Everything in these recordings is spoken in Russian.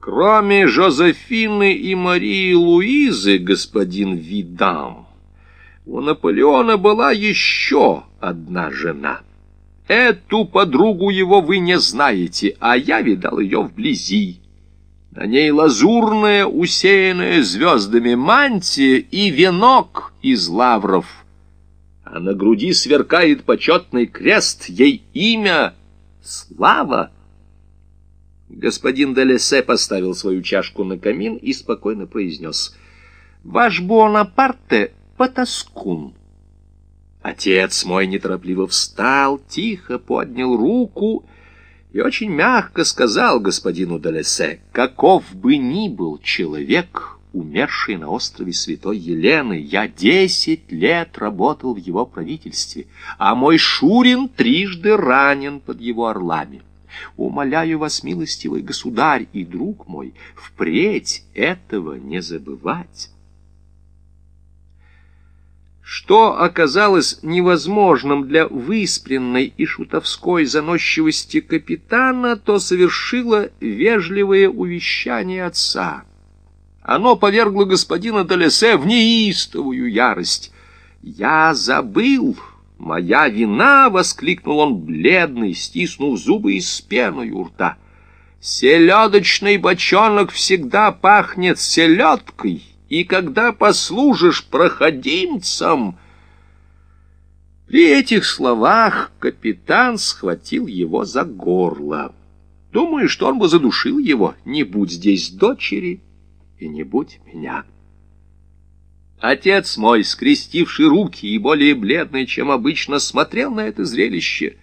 Кроме Жозефины и Марии Луизы, господин Видам, у Наполеона была еще одна жена. Эту подругу его вы не знаете, а я видал ее вблизи. На ней лазурная, усеянная звездами мантия и венок из лавров. А на груди сверкает почетный крест, ей имя — Слава. Господин Делесе поставил свою чашку на камин и спокойно произнес. «Ваш Буонапарте — потаскун». Отец мой неторопливо встал, тихо поднял руку и очень мягко сказал господину Делесе, каков бы ни был человек, умерший на острове Святой Елены, я десять лет работал в его правительстве, а мой Шурин трижды ранен под его орлами. Умоляю вас, милостивый государь и друг мой, впредь этого не забывать. Что оказалось невозможным для выспренной и шутовской заносчивости капитана, то совершило вежливое увещание отца. Оно повергло господина Долесе в неистовую ярость. «Я забыл!» «Моя вина!» — воскликнул он, бледный, стиснув зубы и с пеной у рта. «Селедочный бочонок всегда пахнет селедкой, и когда послужишь проходимцам...» При этих словах капитан схватил его за горло. Думаю, что он бы задушил его, не будь здесь дочери и не будь меня. Отец мой, скрестивший руки и более бледный, чем обычно, смотрел на это зрелище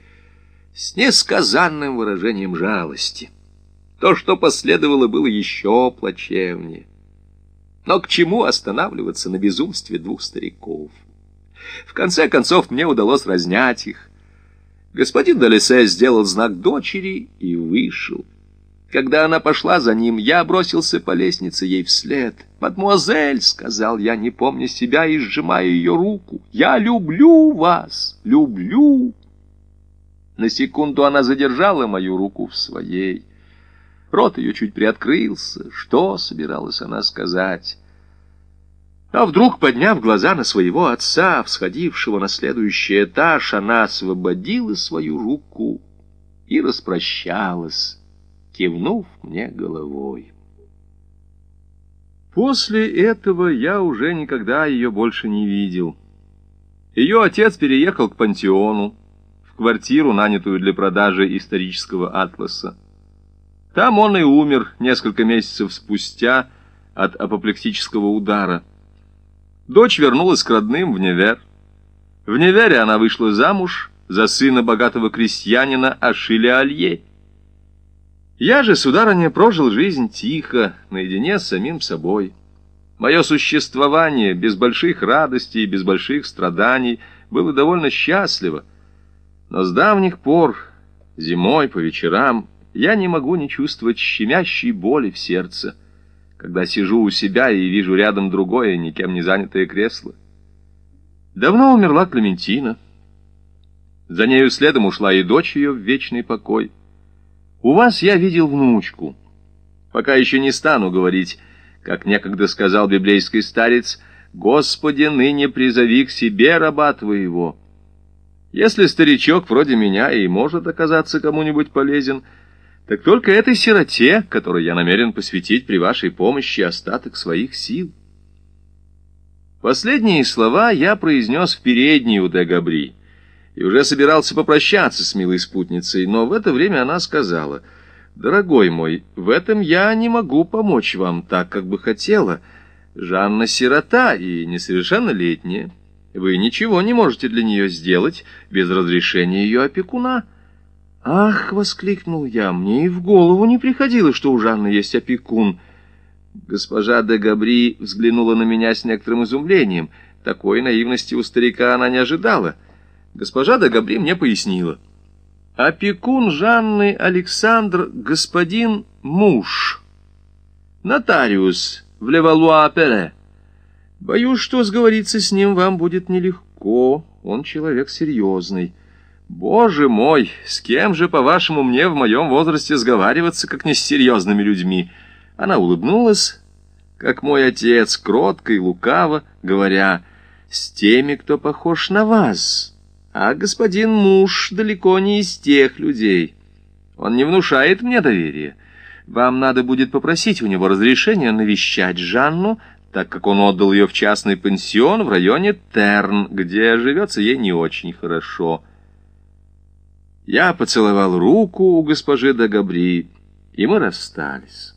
с несказанным выражением жалости. То, что последовало, было еще плачевнее. Но к чему останавливаться на безумстве двух стариков? В конце концов, мне удалось разнять их. Господин Долесе сделал знак дочери и вышел. Когда она пошла за ним, я бросился по лестнице ей вслед. «Мадмуазель», — сказал я, не помня себя и сжимая ее руку, — «я люблю вас, люблю». На секунду она задержала мою руку в своей. Рот ее чуть приоткрылся. Что собиралась она сказать? А вдруг, подняв глаза на своего отца, всходившего на следующий этаж, она освободила свою руку и распрощалась кивнув мне головой. После этого я уже никогда ее больше не видел. Ее отец переехал к Пантеону, в квартиру, нанятую для продажи исторического атласа. Там он и умер несколько месяцев спустя от апоплексического удара. Дочь вернулась к родным в Невер. В Невере она вышла замуж за сына богатого крестьянина Ашиля Алье. Я же, сударыня, прожил жизнь тихо, наедине с самим собой. Мое существование без больших радостей и без больших страданий было довольно счастливо. Но с давних пор, зимой по вечерам, я не могу не чувствовать щемящей боли в сердце, когда сижу у себя и вижу рядом другое, никем не занятое кресло. Давно умерла Клементина. За нею следом ушла и дочь ее в вечный покой — у вас я видел внучку. Пока еще не стану говорить, как некогда сказал библейский старец, «Господи, ныне призови к себе раба твоего». Если старичок вроде меня и может оказаться кому-нибудь полезен, так только этой сироте, которой я намерен посвятить при вашей помощи остаток своих сил. Последние слова я произнес в передней у де Габри — и уже собирался попрощаться с милой спутницей, но в это время она сказала, «Дорогой мой, в этом я не могу помочь вам так, как бы хотела. Жанна сирота и несовершеннолетняя. Вы ничего не можете для нее сделать без разрешения ее опекуна». «Ах!» — воскликнул я, «мне и в голову не приходило, что у Жанны есть опекун». Госпожа де Габри взглянула на меня с некоторым изумлением. Такой наивности у старика она не ожидала. Госпожа Дагабри мне пояснила. Опекун Жанны Александр — господин муж. Нотариус в Левалуа-Пере. Боюсь, что сговориться с ним вам будет нелегко. Он человек серьезный. Боже мой, с кем же, по-вашему, мне в моем возрасте сговариваться, как не с серьезными людьми? Она улыбнулась, как мой отец, кротко и лукаво, говоря, «С теми, кто похож на вас, а господин муж далеко не из тех людей. Он не внушает мне доверия. Вам надо будет попросить у него разрешения навещать Жанну, так как он отдал ее в частный пансион в районе Терн, где живется ей не очень хорошо». Я поцеловал руку у госпожи Дагабри, и мы расстались.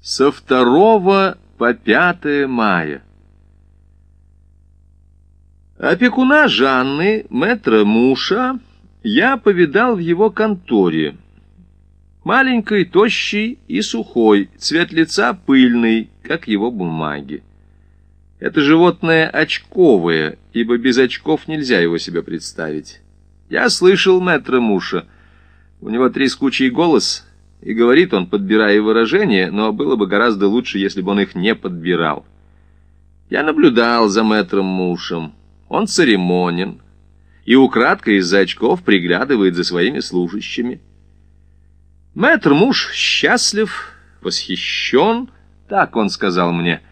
Со второго по пятое мая. Опекуна Жанны, мэтра Муша, я повидал в его конторе. Маленький, тощий и сухой, цвет лица пыльный, как его бумаги. Это животное очковое, ибо без очков нельзя его себе представить. Я слышал мэтра Муша. У него трескучий голос, и говорит он, подбирая выражения, но было бы гораздо лучше, если бы он их не подбирал. Я наблюдал за мэтром Мушем. Он церемонен и украдкой из-за очков приглядывает за своими служащими. Мэтр Муш счастлив, восхищен, так он сказал мне —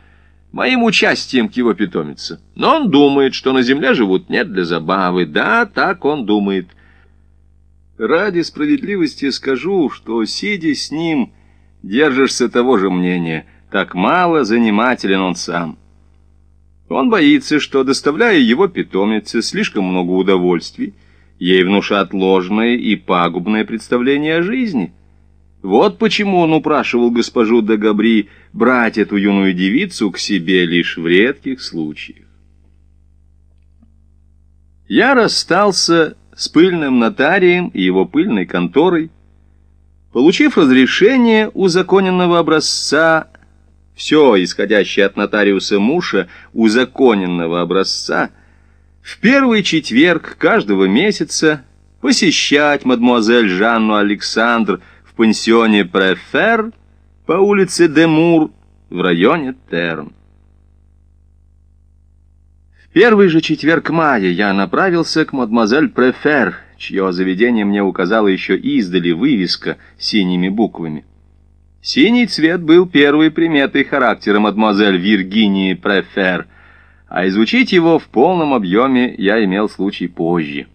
моим участием к его питомице. Но он думает, что на земле живут не для забавы. Да, так он думает. Ради справедливости скажу, что, сидя с ним, держишься того же мнения. Так мало занимателен он сам. Он боится, что, доставляя его питомице слишком много удовольствий, ей внушат ложное и пагубное представление о жизни — вот почему он упрашивал госпожу де Габри брать эту юную девицу к себе лишь в редких случаях. Я расстался с пыльным нотарием и его пыльной конторой, получив разрешение узаконенного образца, все исходящее от нотариуса Муша узаконенного образца, в первый четверг каждого месяца посещать мадмуазель Жанну Александр в пансионе Префер по улице Демур в районе Терн. В первый же четверг мая я направился к мадемуазель Префер, чье заведение мне указала еще издали вывеска синими буквами. Синий цвет был первой приметой характера мадемуазель Виргинии Префер, а изучить его в полном объеме я имел случай позже.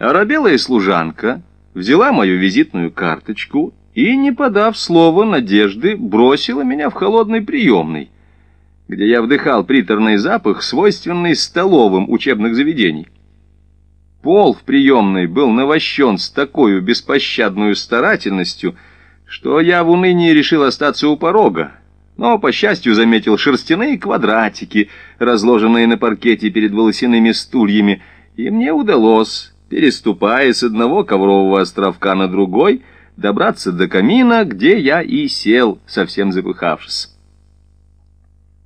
Арабелая служанка взяла мою визитную карточку и, не подав слова надежды, бросила меня в холодный приемный, где я вдыхал приторный запах, свойственный столовым учебных заведений. Пол в приемной был навощен с такой беспощадной старательностью, что я в унынии решил остаться у порога, но, по счастью, заметил шерстяные квадратики, разложенные на паркете перед волосяными стульями, и мне удалось переступая с одного коврового островка на другой, добраться до камина, где я и сел, совсем запыхавшись.